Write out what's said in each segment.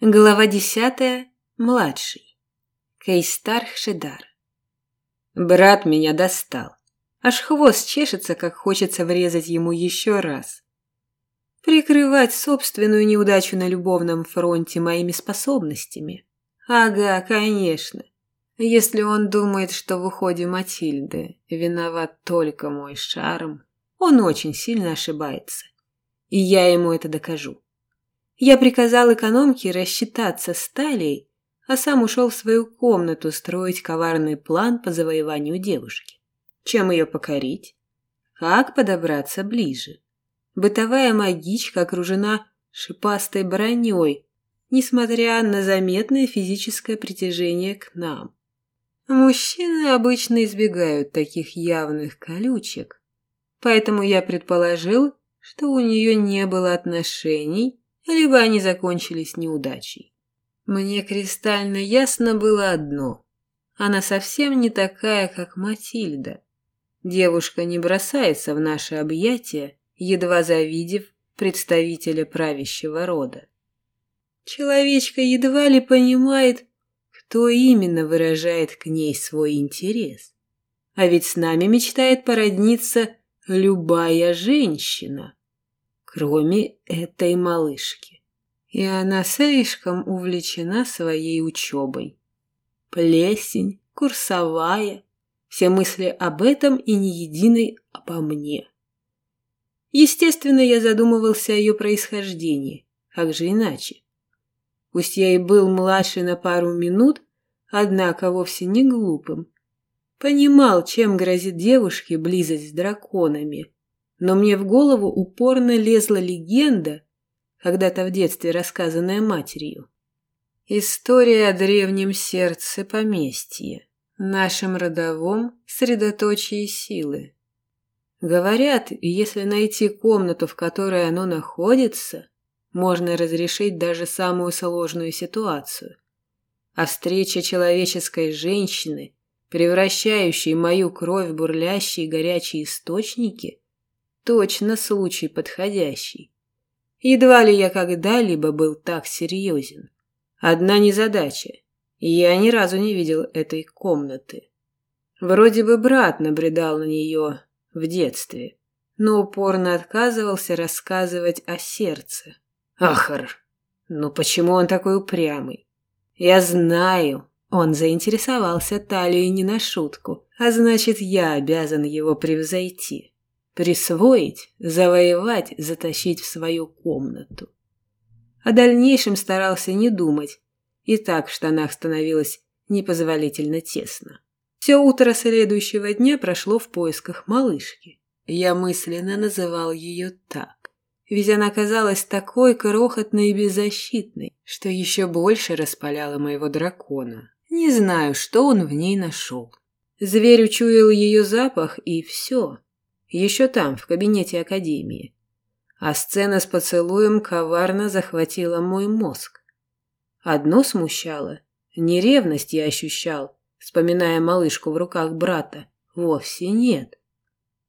Глава десятая. Младший. Кейстар Хшедар. Брат меня достал. Аж хвост чешется, как хочется врезать ему еще раз. Прикрывать собственную неудачу на любовном фронте моими способностями. Ага, конечно. Если он думает, что в уходе Матильды виноват только мой шарм, он очень сильно ошибается. И я ему это докажу. Я приказал экономке рассчитаться с Талией, а сам ушел в свою комнату строить коварный план по завоеванию девушки. Чем ее покорить? Как подобраться ближе? Бытовая магичка окружена шипастой броней, несмотря на заметное физическое притяжение к нам. Мужчины обычно избегают таких явных колючек, поэтому я предположил, что у нее не было отношений либо они закончились неудачей. Мне кристально ясно было одно. Она совсем не такая, как Матильда. Девушка не бросается в наши объятия, едва завидев представителя правящего рода. Человечка едва ли понимает, кто именно выражает к ней свой интерес. А ведь с нами мечтает породниться любая женщина кроме этой малышки. И она слишком увлечена своей учебой. Плесень, курсовая, все мысли об этом и ни единой обо мне. Естественно, я задумывался о ее происхождении, как же иначе. Пусть я и был младше на пару минут, однако вовсе не глупым. Понимал, чем грозит девушке близость с драконами – но мне в голову упорно лезла легенда, когда-то в детстве рассказанная матерью. История о древнем сердце поместья, нашем родовом средоточии силы. Говорят, если найти комнату, в которой оно находится, можно разрешить даже самую сложную ситуацию. А встреча человеческой женщины, превращающей мою кровь в бурлящие горячие источники – Точно случай подходящий. Едва ли я когда-либо был так серьезен. Одна незадача. Я ни разу не видел этой комнаты. Вроде бы брат набредал на нее в детстве, но упорно отказывался рассказывать о сердце. Ахар, ну почему он такой упрямый? Я знаю, он заинтересовался талией не на шутку, а значит, я обязан его превзойти. Присвоить, завоевать, затащить в свою комнату. О дальнейшем старался не думать, и так в штанах становилось непозволительно тесно. Все утро следующего дня прошло в поисках малышки. Я мысленно называл ее так, ведь она казалась такой крохотной и беззащитной, что еще больше распаляла моего дракона. Не знаю, что он в ней нашел. Зверь учуял ее запах, и все. Еще там, в кабинете академии. А сцена с поцелуем коварно захватила мой мозг. Одно смущало. Не ревность я ощущал, вспоминая малышку в руках брата. Вовсе нет.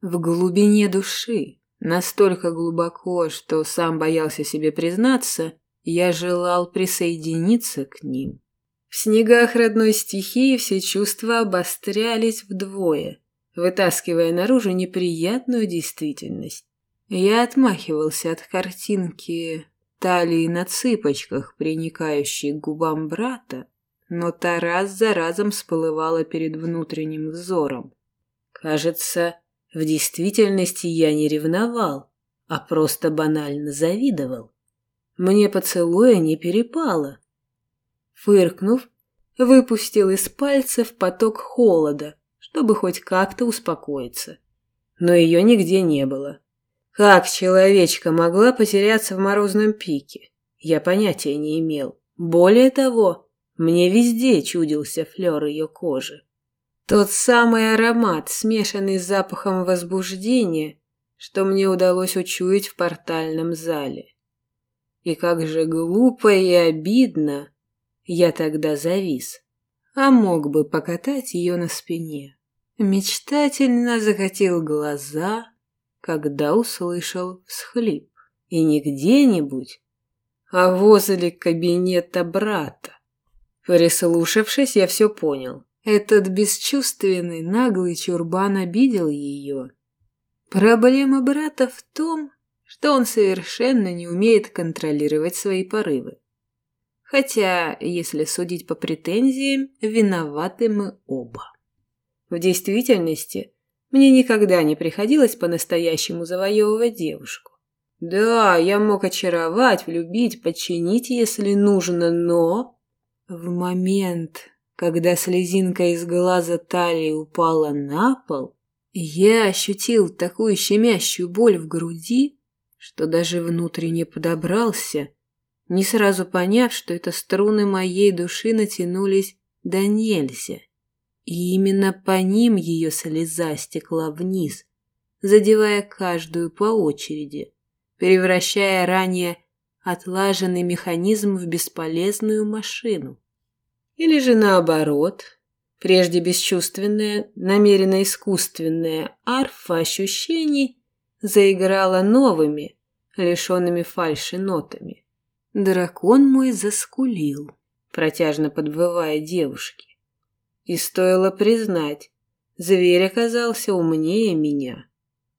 В глубине души, настолько глубоко, что сам боялся себе признаться, я желал присоединиться к ним. В снегах родной стихии все чувства обострялись вдвое вытаскивая наружу неприятную действительность. Я отмахивался от картинки талии на цыпочках, приникающей к губам брата, но та раз за разом всплывала перед внутренним взором. Кажется, в действительности я не ревновал, а просто банально завидовал. Мне поцелуя не перепало. Фыркнув, выпустил из пальцев поток холода, чтобы хоть как-то успокоиться. Но ее нигде не было. Как человечка могла потеряться в морозном пике? Я понятия не имел. Более того, мне везде чудился флер ее кожи. Тот самый аромат, смешанный с запахом возбуждения, что мне удалось учуять в портальном зале. И как же глупо и обидно я тогда завис, а мог бы покатать ее на спине. Мечтательно закатил глаза, когда услышал всхлип. И не где-нибудь, а возле кабинета брата. Прислушавшись, я все понял. Этот бесчувственный, наглый чурбан обидел ее. Проблема брата в том, что он совершенно не умеет контролировать свои порывы. Хотя, если судить по претензиям, виноваты мы оба. В действительности, мне никогда не приходилось по-настоящему завоевывать девушку. Да, я мог очаровать, влюбить, подчинить, если нужно, но... В момент, когда слезинка из глаза талии упала на пол, я ощутил такую щемящую боль в груди, что даже внутренне подобрался, не сразу поняв, что это струны моей души натянулись до нельзя. И именно по ним ее слеза стекла вниз, задевая каждую по очереди, превращая ранее отлаженный механизм в бесполезную машину. Или же наоборот, прежде бесчувственная, намеренно искусственная арфа ощущений заиграла новыми, лишенными фальши нотами. Дракон мой заскулил, протяжно подвывая девушке. И стоило признать, зверь оказался умнее меня.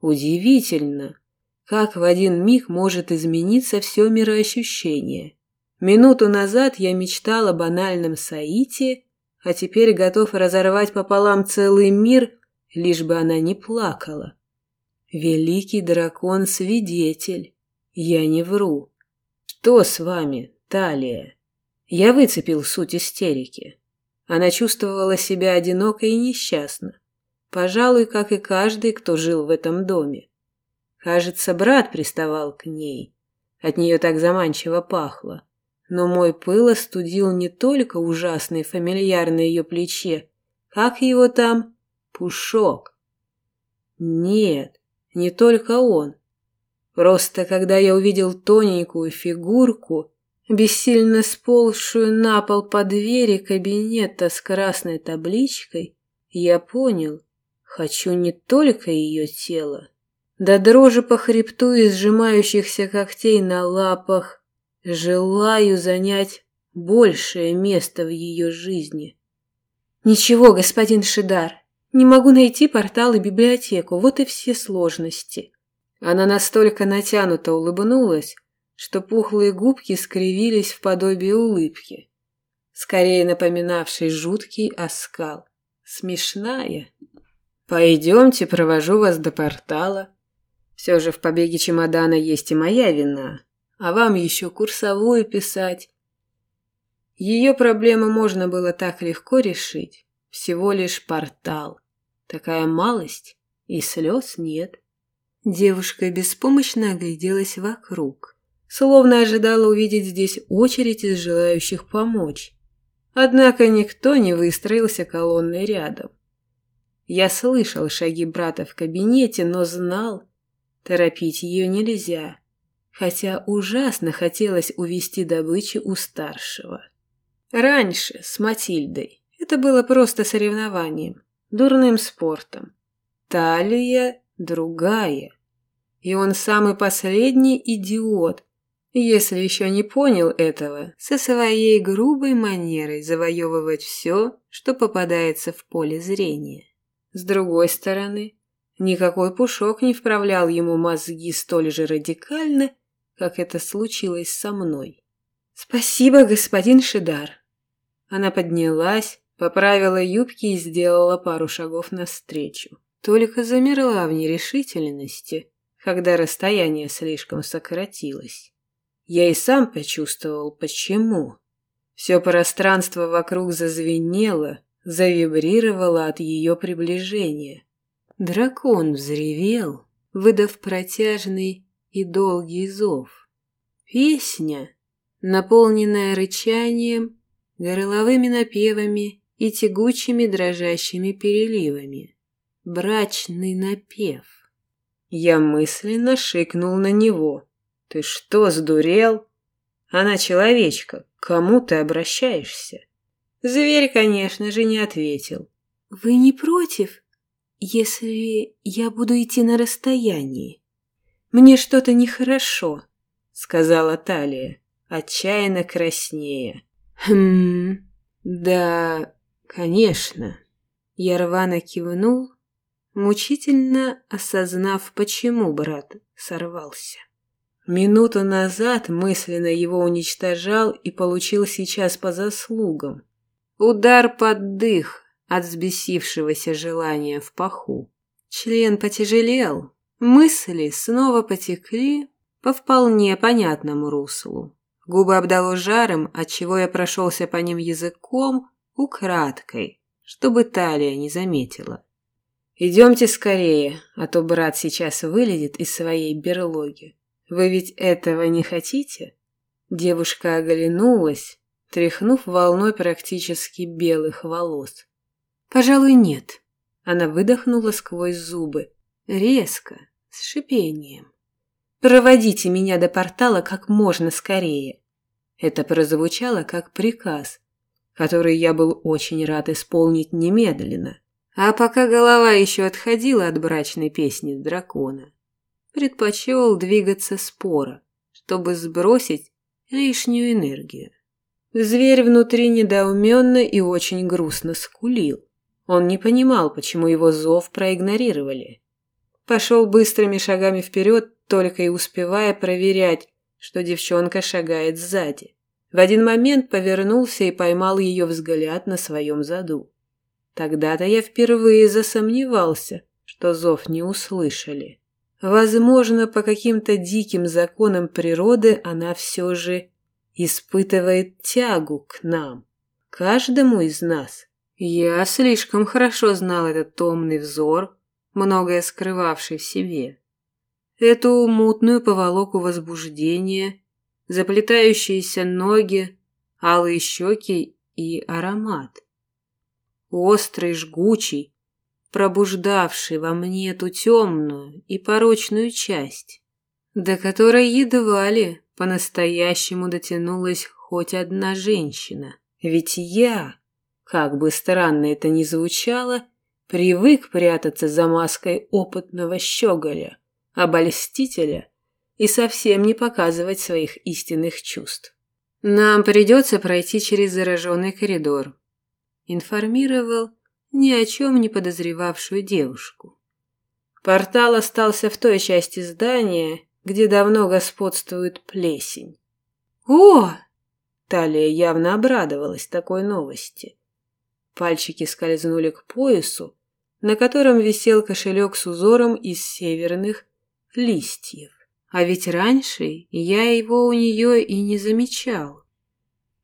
Удивительно, как в один миг может измениться все мироощущение. Минуту назад я мечтал о банальном Саите, а теперь готов разорвать пополам целый мир, лишь бы она не плакала. Великий дракон свидетель. Я не вру. Что с вами, Талия? Я выцепил суть истерики. Она чувствовала себя одиноко и несчастно. Пожалуй, как и каждый, кто жил в этом доме. Кажется, брат приставал к ней. От нее так заманчиво пахло. Но мой пыл остудил не только ужасный фамильяр на ее плече. Как его там? Пушок. Нет, не только он. Просто когда я увидел тоненькую фигурку, бессильно сползшую на пол по двери кабинета с красной табличкой, я понял, хочу не только ее тело. До дрожи по хребту и сжимающихся когтей на лапах желаю занять большее место в ее жизни. Ничего, господин Шидар, не могу найти портал и библиотеку, вот и все сложности. Она настолько натянуто улыбнулась, что пухлые губки скривились в подобие улыбки, скорее напоминавшей жуткий оскал. Смешная. «Пойдемте, провожу вас до портала. Все же в побеге чемодана есть и моя вина, а вам еще курсовую писать». Ее проблему можно было так легко решить. Всего лишь портал. Такая малость, и слез нет. Девушка беспомощно огляделась вокруг словно ожидала увидеть здесь очередь из желающих помочь. Однако никто не выстроился колонной рядом. Я слышал шаги брата в кабинете, но знал, торопить ее нельзя, хотя ужасно хотелось увести добычу у старшего. Раньше, с Матильдой, это было просто соревнованием, дурным спортом. Талия другая. И он самый последний идиот, если еще не понял этого, со своей грубой манерой завоевывать все, что попадается в поле зрения. С другой стороны, никакой пушок не вправлял ему мозги столь же радикально, как это случилось со мной. «Спасибо, господин Шидар!» Она поднялась, поправила юбки и сделала пару шагов навстречу. Только замерла в нерешительности, когда расстояние слишком сократилось. Я и сам почувствовал, почему. Все пространство вокруг зазвенело, завибрировало от ее приближения. Дракон взревел, выдав протяжный и долгий зов. Песня, наполненная рычанием, горловыми напевами и тягучими дрожащими переливами. Брачный напев. Я мысленно шикнул на него. «Ты что, сдурел? Она человечка, к кому ты обращаешься?» Зверь, конечно же, не ответил. «Вы не против, если я буду идти на расстоянии? Мне что-то нехорошо», — сказала Талия. отчаянно краснея. «Хм... Да, конечно». Я рвано кивнул, мучительно осознав, почему брат сорвался. Минуту назад мысленно его уничтожал и получил сейчас по заслугам. Удар под дых от взбесившегося желания в паху. Член потяжелел, мысли снова потекли по вполне понятному руслу. Губы обдало жаром, отчего я прошелся по ним языком украдкой, чтобы талия не заметила. «Идемте скорее, а то брат сейчас вылезет из своей берлоги. Вы ведь этого не хотите?» Девушка оглянулась, тряхнув волной практически белых волос. «Пожалуй, нет». Она выдохнула сквозь зубы, резко, с шипением. «Проводите меня до портала как можно скорее». Это прозвучало как приказ, который я был очень рад исполнить немедленно. А пока голова еще отходила от брачной песни дракона, предпочел двигаться споро, чтобы сбросить лишнюю энергию. Зверь внутри недоуменно и очень грустно скулил. Он не понимал, почему его зов проигнорировали. Пошел быстрыми шагами вперед, только и успевая проверять, что девчонка шагает сзади. В один момент повернулся и поймал ее взгляд на своем заду. Тогда-то я впервые засомневался, что зов не услышали. Возможно, по каким-то диким законам природы она все же испытывает тягу к нам, каждому из нас. Я слишком хорошо знал этот томный взор, многое скрывавший в себе. Эту мутную поволоку возбуждения, заплетающиеся ноги, алые щеки и аромат острый, жгучий, пробуждавший во мне эту темную и порочную часть, до которой едва ли по-настоящему дотянулась хоть одна женщина. Ведь я, как бы странно это ни звучало, привык прятаться за маской опытного щеголя, обольстителя и совсем не показывать своих истинных чувств. Нам придется пройти через зараженный коридор, информировал ни о чем не подозревавшую девушку. Портал остался в той части здания, где давно господствует плесень. «О!» Талия явно обрадовалась такой новости. Пальчики скользнули к поясу, на котором висел кошелек с узором из северных листьев. А ведь раньше я его у нее и не замечал.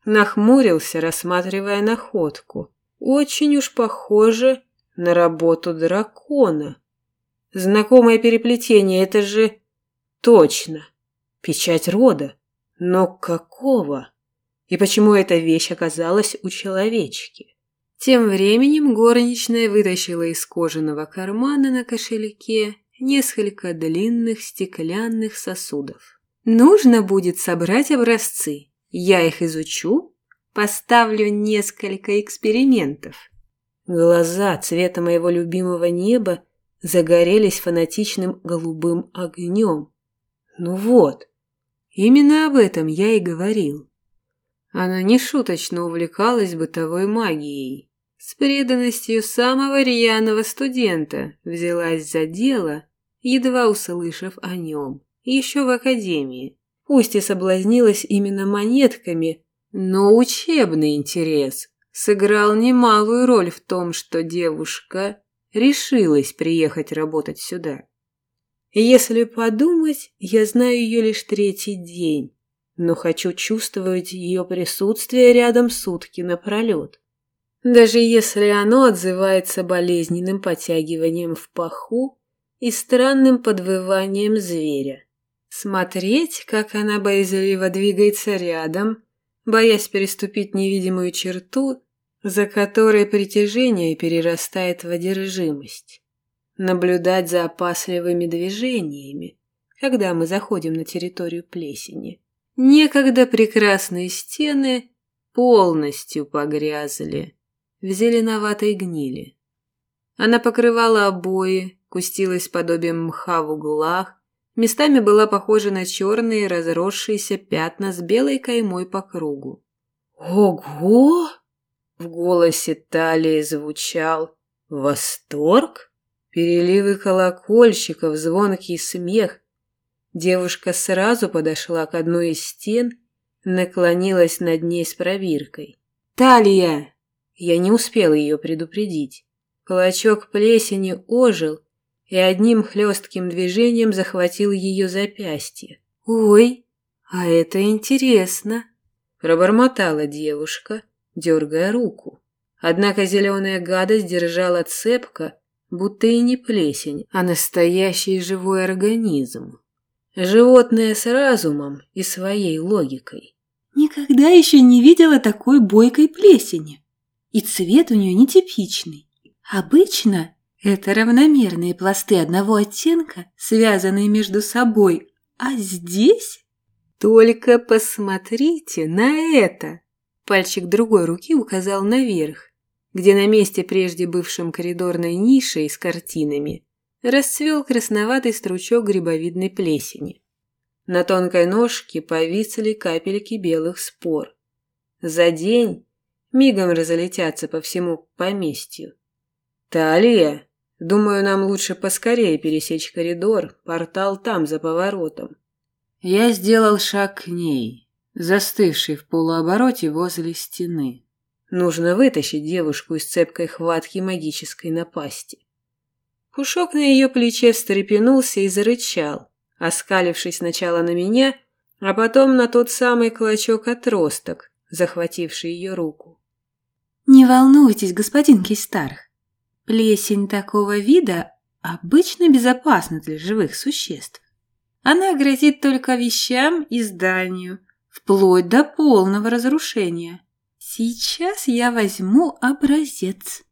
Нахмурился, рассматривая находку. Очень уж похоже на работу дракона. Знакомое переплетение, это же... Точно. Печать рода. Но какого? И почему эта вещь оказалась у человечки? Тем временем горничная вытащила из кожаного кармана на кошельке несколько длинных стеклянных сосудов. Нужно будет собрать образцы. Я их изучу, поставлю несколько экспериментов. Глаза цвета моего любимого неба загорелись фанатичным голубым огнем. Ну вот, именно об этом я и говорил. Она нешуточно увлекалась бытовой магией. С преданностью самого рьяного студента взялась за дело, едва услышав о нем, еще в академии. Пусть и соблазнилась именно монетками, но учебный интерес сыграл немалую роль в том, что девушка решилась приехать работать сюда. Если подумать, я знаю ее лишь третий день, но хочу чувствовать ее присутствие рядом сутки напролет. Даже если оно отзывается болезненным подтягиванием в паху и странным подвыванием зверя. Смотреть, как она боязливо двигается рядом, боясь переступить невидимую черту, за которой притяжение перерастает в одержимость. Наблюдать за опасливыми движениями, когда мы заходим на территорию плесени. Некогда прекрасные стены полностью погрязли в зеленоватой гнили. Она покрывала обои, кустилась подобием мха в углах, местами была похожа на черные разросшиеся пятна с белой каймой по кругу. «Ого!» В голосе Талии звучал восторг, переливы колокольчиков, звонкий смех. Девушка сразу подошла к одной из стен, наклонилась над ней с пробиркой. «Талия!» Я не успел ее предупредить. Клочок плесени ожил и одним хлестким движением захватил ее запястье. «Ой, а это интересно!» Пробормотала девушка, дергая руку. Однако зеленая гадость держала цепко, будто и не плесень, а настоящий живой организм. Животное с разумом и своей логикой. Никогда еще не видела такой бойкой плесени. И цвет у нее нетипичный. Обычно это равномерные пласты одного оттенка, связанные между собой. А здесь... Только посмотрите на это! Пальчик другой руки указал наверх, где на месте прежде бывшем коридорной нишей с картинами расцвел красноватый стручок грибовидной плесени. На тонкой ножке повисли капельки белых спор. За день мигом разлетятся по всему поместью. «Талия, думаю, нам лучше поскорее пересечь коридор, портал там, за поворотом». Я сделал шаг к ней, застывший в полуобороте возле стены. Нужно вытащить девушку из цепкой хватки магической напасти. Пушок на ее плече встрепенулся и зарычал, оскалившись сначала на меня, а потом на тот самый клочок отросток, захвативший ее руку. «Не волнуйтесь, господин Кейстарх. Плесень такого вида обычно безопасна для живых существ. Она грозит только вещам и зданию, вплоть до полного разрушения. Сейчас я возьму образец.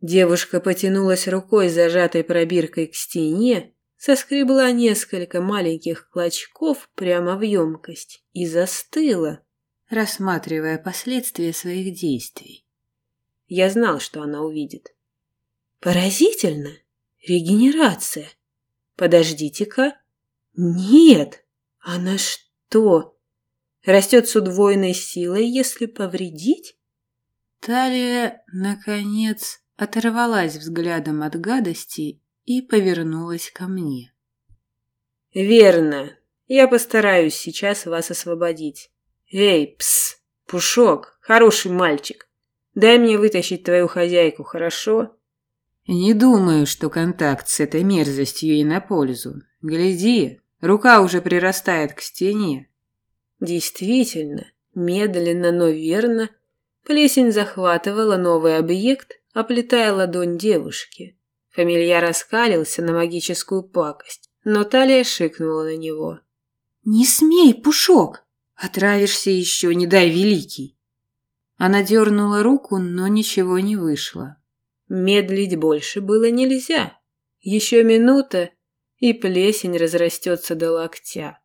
Девушка потянулась рукой, зажатой пробиркой к стене, соскребла несколько маленьких клочков прямо в емкость и застыла, рассматривая последствия своих действий. Я знал, что она увидит. Поразительно! Регенерация! Подождите-ка! Нет! Она что, растет с удвоенной силой, если повредить? Талия, наконец, оторвалась взглядом от гадости и повернулась ко мне. «Верно. Я постараюсь сейчас вас освободить. Эй, пс, Пушок, хороший мальчик. Дай мне вытащить твою хозяйку, хорошо?» «Не думаю, что контакт с этой мерзостью ей на пользу. Гляди, рука уже прирастает к стене. Действительно, медленно, но верно, плесень захватывала новый объект, оплетая ладонь девушки. Фамильяр раскалился на магическую пакость, но талия шикнула на него. «Не смей, Пушок! Отравишься еще, не дай великий!» Она дернула руку, но ничего не вышло. Медлить больше было нельзя. Еще минута, и плесень разрастется до локтя.